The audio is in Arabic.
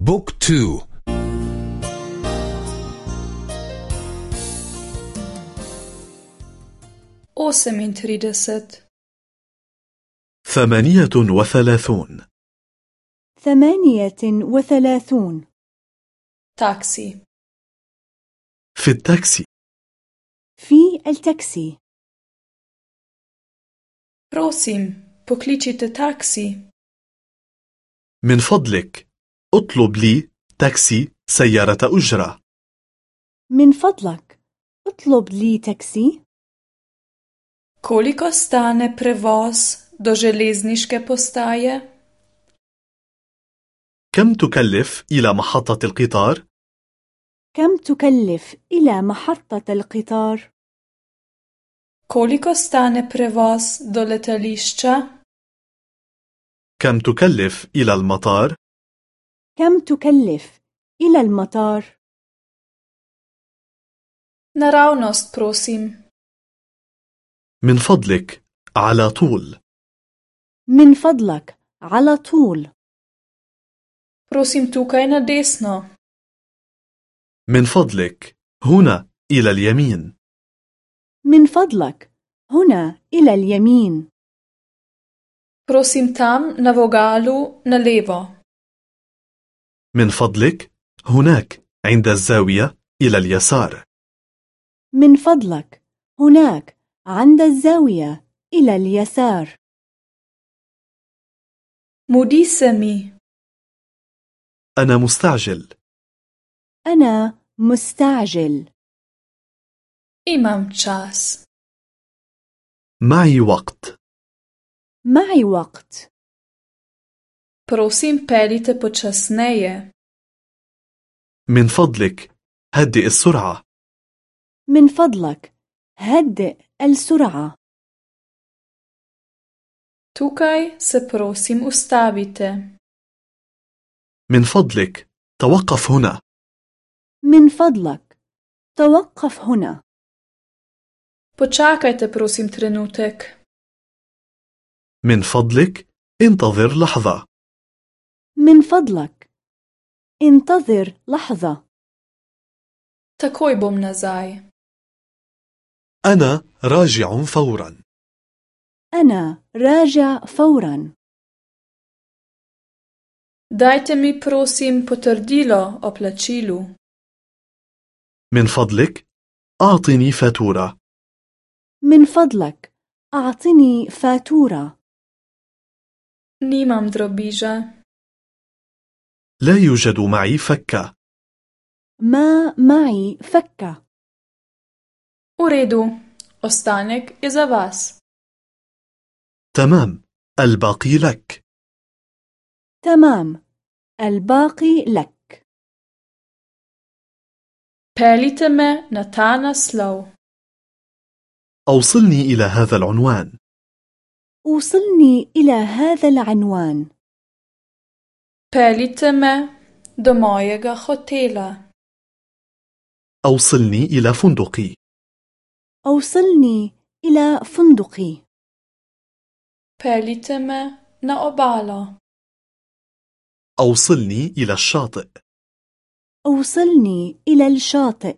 Book two. osemintrideset ثمانية وثلاثون. ثمانية وثلاثون. تاكسي. في التاكسي. في التاكسي. prosim pokličite taksi من فضلك. اطلب لي تاكسي سيارة أجرة. من فضلك اطلب لي تاكسي. Koliko stane prevoz do železniške postaje? كم تكلف إلى محطة القطار؟ كم تكلف إلى محطة القطار؟ Koliko stane prevoz do letališča? كم تكلف إلى المطار؟ كم تكلف إلى المطار؟ Naravnost prosim. من فضلك على طول. من فضلك على طول. Prosim tukaj na desno. من فضلك هنا إلى اليمين. من فضلك هنا إلى اليمين. Prosim tam na vogalu na levo. من فضلك هناك عند الزاوية إلى اليسار. من فضلك هناك عند الزاوية إلى اليسار. Se mi. أنا مستعجل. أنا مستعجل. Imam čas. معي وقت. معي وقت. Prosim peljite počasneje. من فضلك هدئ السرعة. من فضلك هدئ السرعة. Tukaj se prosim ustavite. من فضلك توقف هنا. من فضلك توقف هنا. Počakajte prosim trenutek. من فضلك انتظر لحظة. من فضلك. انتظر لحظة. Takoj bom nazaj. أنا راجع فورا. أنا راجع فورا. Dajte mi prosim potrdilo o plačilu. من فضلك أعطني فاتورة. من فضلك أعطني فاتورة. Nimam drobiža. لا يوجد معي فكة ما معي فكة ostanek je za vas. تمام الباقي لك. تمام الباقي لك. Me na ta naslov. أوصلني إلى هذا العنوان. وصلني إلى هذا العنوان. Peljite me do mojega hotela. أوصلني إلى فندقي. أوصلني إلى فندقي. Peljite me na obalo أوصلني إلى الشاطئ. أوصلني إلى الشاطئ.